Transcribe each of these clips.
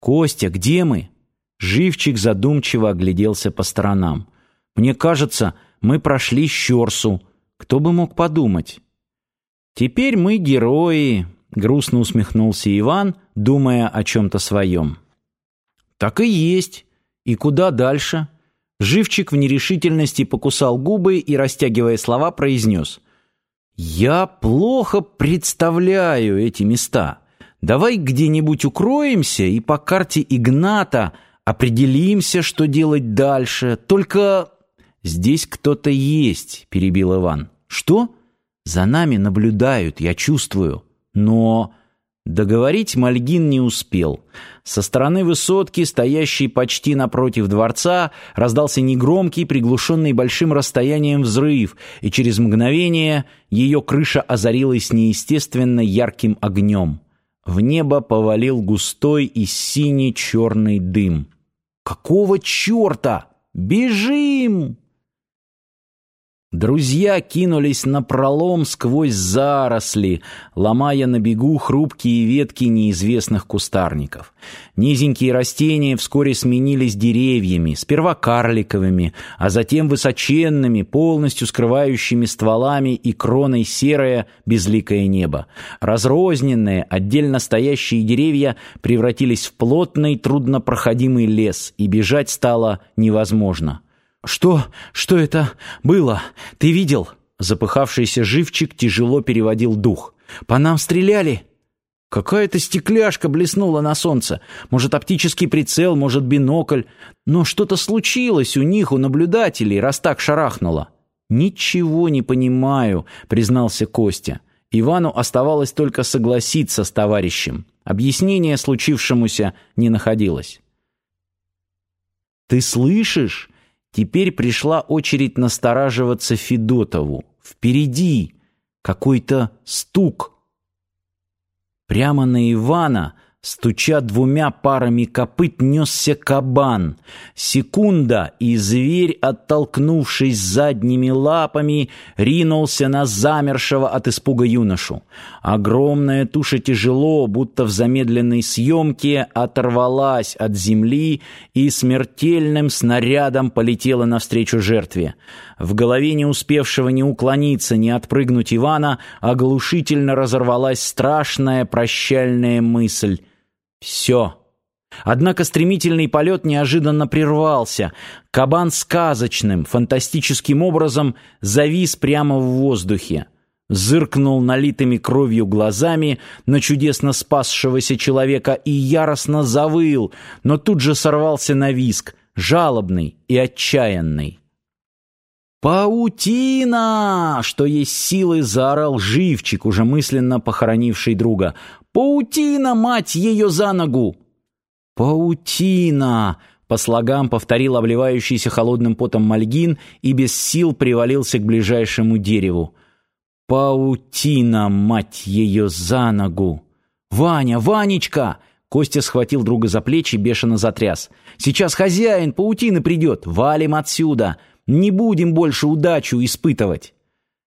«Костя, где мы?» Живчик задумчиво огляделся по сторонам. «Мне кажется, мы прошли Щерсу. Кто бы мог подумать?» «Теперь мы герои», — грустно усмехнулся Иван, думая о чем-то своем. «Так и есть. И куда дальше?» Живчик в нерешительности покусал губы и, растягивая слова, произнес. «Я плохо представляю эти места. Давай где-нибудь укроемся и по карте Игната определимся, что делать дальше. Только здесь кто-то есть», — перебил Иван. «Что? За нами наблюдают, я чувствую. Но...» Договорить Мальгин не успел. Со стороны высотки, стоящей почти напротив дворца, раздался негромкий, приглушенный большим расстоянием взрыв, и через мгновение ее крыша озарилась неестественно ярким огнем. В небо повалил густой и синий-черный дым. «Какого черта? Бежим!» Друзья кинулись на пролом сквозь заросли, ломая на бегу хрупкие ветки неизвестных кустарников. Низенькие растения вскоре сменились деревьями, сперва карликовыми, а затем высоченными, полностью скрывающими стволами и кроной серое безликое небо. Разрозненные, отдельно стоящие деревья превратились в плотный, труднопроходимый лес, и бежать стало невозможно. «Что? Что это было? Ты видел?» Запыхавшийся живчик тяжело переводил дух. «По нам стреляли!» Какая-то стекляшка блеснула на солнце. Может, оптический прицел, может, бинокль. Но что-то случилось у них, у наблюдателей, раз так шарахнуло. «Ничего не понимаю», — признался Костя. Ивану оставалось только согласиться с товарищем. Объяснение случившемуся не находилось. «Ты слышишь?» Теперь пришла очередь настораживаться Федотову. Впереди какой-то стук. Прямо на Ивана Стуча двумя парами копыт, несся кабан. Секунда, и зверь, оттолкнувшись задними лапами, ринулся на замершего от испуга юношу. Огромная туша тяжело, будто в замедленной съемке, оторвалась от земли и смертельным снарядом полетела навстречу жертве. В голове не успевшего ни уклониться, ни отпрыгнуть Ивана оглушительно разорвалась страшная прощальная мысль — все. Однако стремительный полет неожиданно прервался. Кабан сказочным, фантастическим образом завис прямо в воздухе. Зыркнул налитыми кровью глазами на чудесно спасшегося человека и яростно завыл, но тут же сорвался на виск, жалобный и отчаянный. «Паутина!» — что есть силы, заорал живчик, уже мысленно похоронивший друга. «Паутина, мать ее за ногу!» «Паутина!» — по слогам повторил обливающийся холодным потом Мальгин и без сил привалился к ближайшему дереву. «Паутина, мать ее за ногу!» «Ваня, Ванечка!» Костя схватил друга за плечи, бешено затряс. «Сейчас хозяин паутины придет! Валим отсюда! Не будем больше удачу испытывать!»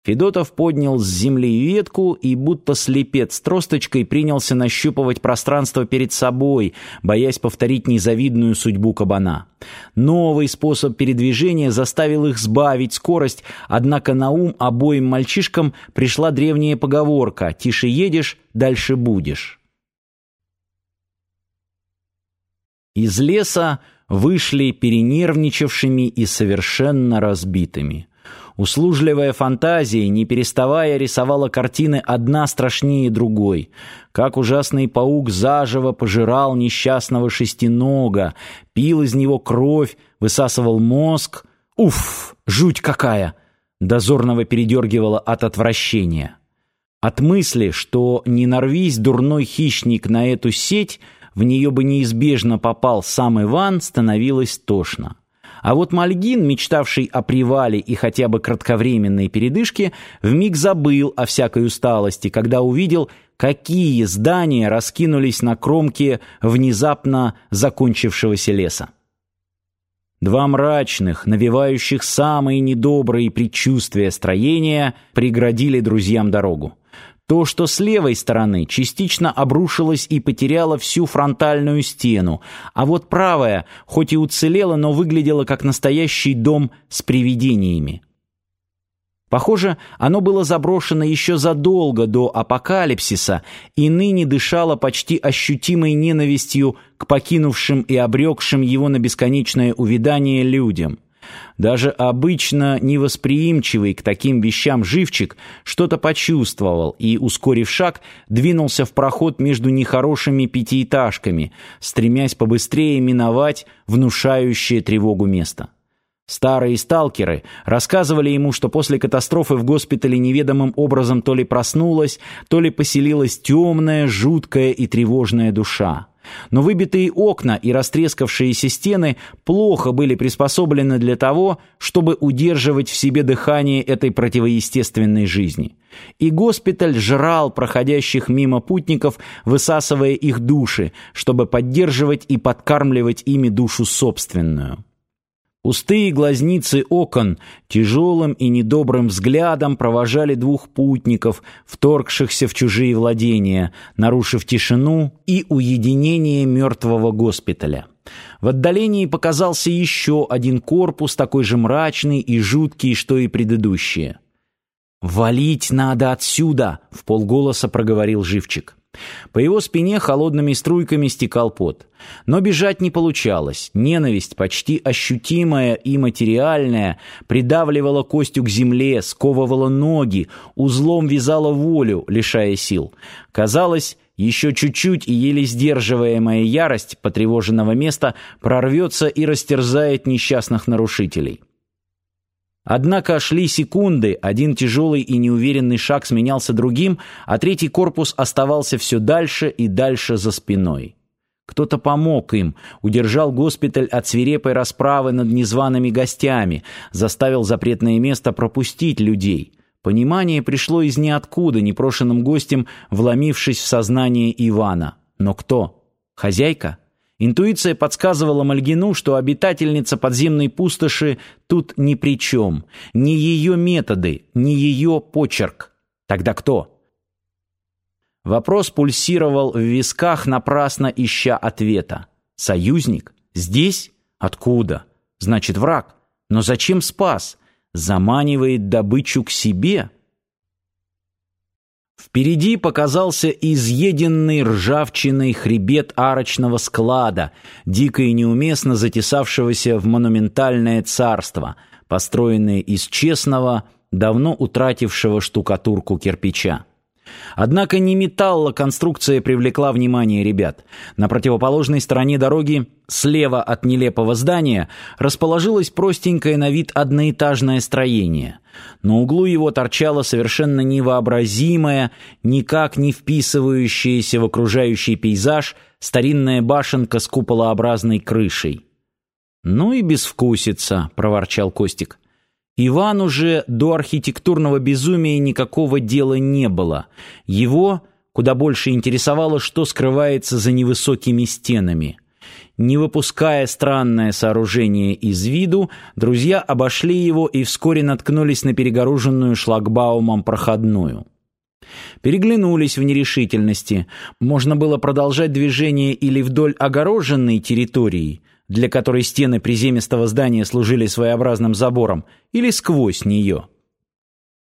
Федотов поднял с земли ветку и, будто слепец тросточкой, принялся нащупывать пространство перед собой, боясь повторить незавидную судьбу кабана. Новый способ передвижения заставил их сбавить скорость, однако на ум обоим мальчишкам пришла древняя поговорка «Тише едешь, дальше будешь». Из леса вышли перенервничавшими и совершенно разбитыми. Услужливая фантазия, не переставая, рисовала картины одна страшнее другой. Как ужасный паук заживо пожирал несчастного шестинога, пил из него кровь, высасывал мозг. Уф, жуть какая! Дозорного передергивало от отвращения. От мысли, что не нарвись дурной хищник на эту сеть, в нее бы неизбежно попал сам Иван, становилось тошно. А вот Мальгин, мечтавший о привале и хотя бы кратковременной передышке, вмиг забыл о всякой усталости, когда увидел, какие здания раскинулись на кромке внезапно закончившегося леса. Два мрачных, навевающих самые недобрые предчувствия строения преградили друзьям дорогу. То, что с левой стороны частично обрушилось и потеряло всю фронтальную стену, а вот правая, хоть и уцелела, но выглядела как настоящий дом с привидениями. Похоже, оно было заброшено еще задолго до апокалипсиса и ныне дышало почти ощутимой ненавистью к покинувшим и обрекшим его на бесконечное увядание людям. Даже обычно невосприимчивый к таким вещам живчик что-то почувствовал и, ускорив шаг, двинулся в проход между нехорошими пятиэтажками, стремясь побыстрее миновать внушающее тревогу место. Старые сталкеры рассказывали ему, что после катастрофы в госпитале неведомым образом то ли проснулась, то ли поселилась темная, жуткая и тревожная душа. Но выбитые окна и растрескавшиеся стены плохо были приспособлены для того, чтобы удерживать в себе дыхание этой противоестественной жизни. И госпиталь жрал проходящих мимо путников, высасывая их души, чтобы поддерживать и подкармливать ими душу собственную. Пустые глазницы окон тяжелым и недобрым взглядом провожали двух путников, вторгшихся в чужие владения, нарушив тишину и уединение мертвого госпиталя. В отдалении показался еще один корпус, такой же мрачный и жуткий, что и предыдущие. «Валить надо отсюда!» — в полголоса проговорил живчик. По его спине холодными струйками стекал пот. Но бежать не получалось. Ненависть, почти ощутимая и материальная, придавливала Костю к земле, сковывала ноги, узлом вязала волю, лишая сил. Казалось, еще чуть-чуть и еле сдерживаемая ярость потревоженного места прорвется и растерзает несчастных нарушителей. Однако шли секунды, один тяжелый и неуверенный шаг сменялся другим, а третий корпус оставался все дальше и дальше за спиной. Кто-то помог им, удержал госпиталь от свирепой расправы над незваными гостями, заставил запретное место пропустить людей. Понимание пришло из ниоткуда, непрошенным гостем, вломившись в сознание Ивана. Но кто? Хозяйка? Интуиция подсказывала Мальгину, что обитательница подземной пустоши тут ни при чем. Ни ее методы, ни ее почерк. Тогда кто? Вопрос пульсировал в висках, напрасно ища ответа. Союзник? Здесь? Откуда? Значит, враг. Но зачем спас? Заманивает добычу к себе? Впереди показался изъеденный ржавчиной хребет арочного склада, дико и неуместно затесавшегося в монументальное царство, построенное из честного, давно утратившего штукатурку кирпича. Однако не металлоконструкция привлекла внимание ребят. На противоположной стороне дороги, слева от нелепого здания, расположилось простенькое на вид одноэтажное строение. На углу его торчала совершенно невообразимая, никак не вписывающаяся в окружающий пейзаж старинная башенка с куполообразной крышей. «Ну и безвкусица», — проворчал Костик. Иван уже до архитектурного безумия никакого дела не было. Его куда больше интересовало, что скрывается за невысокими стенами. Не выпуская странное сооружение из виду, друзья обошли его и вскоре наткнулись на перегороженную шлагбаумом проходную. Переглянулись в нерешительности. Можно было продолжать движение или вдоль огороженной территории – для которой стены приземистого здания служили своеобразным забором, или сквозь нее.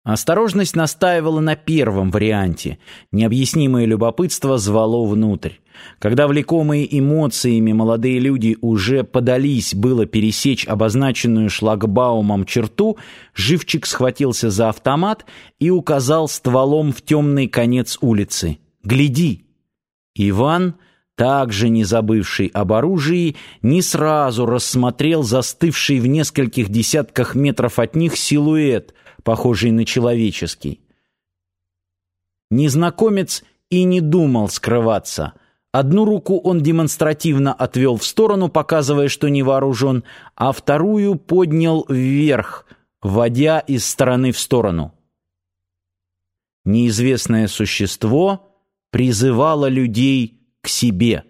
Осторожность настаивала на первом варианте. Необъяснимое любопытство звало внутрь. Когда влекомые эмоциями молодые люди уже подались было пересечь обозначенную шлагбаумом черту, живчик схватился за автомат и указал стволом в темный конец улицы. «Гляди!» Иван также не забывший об оружии, не сразу рассмотрел застывший в нескольких десятках метров от них силуэт, похожий на человеческий. Незнакомец и не думал скрываться. Одну руку он демонстративно отвел в сторону, показывая, что не вооружен, а вторую поднял вверх, водя из стороны в сторону. Неизвестное существо призывало людей к себе.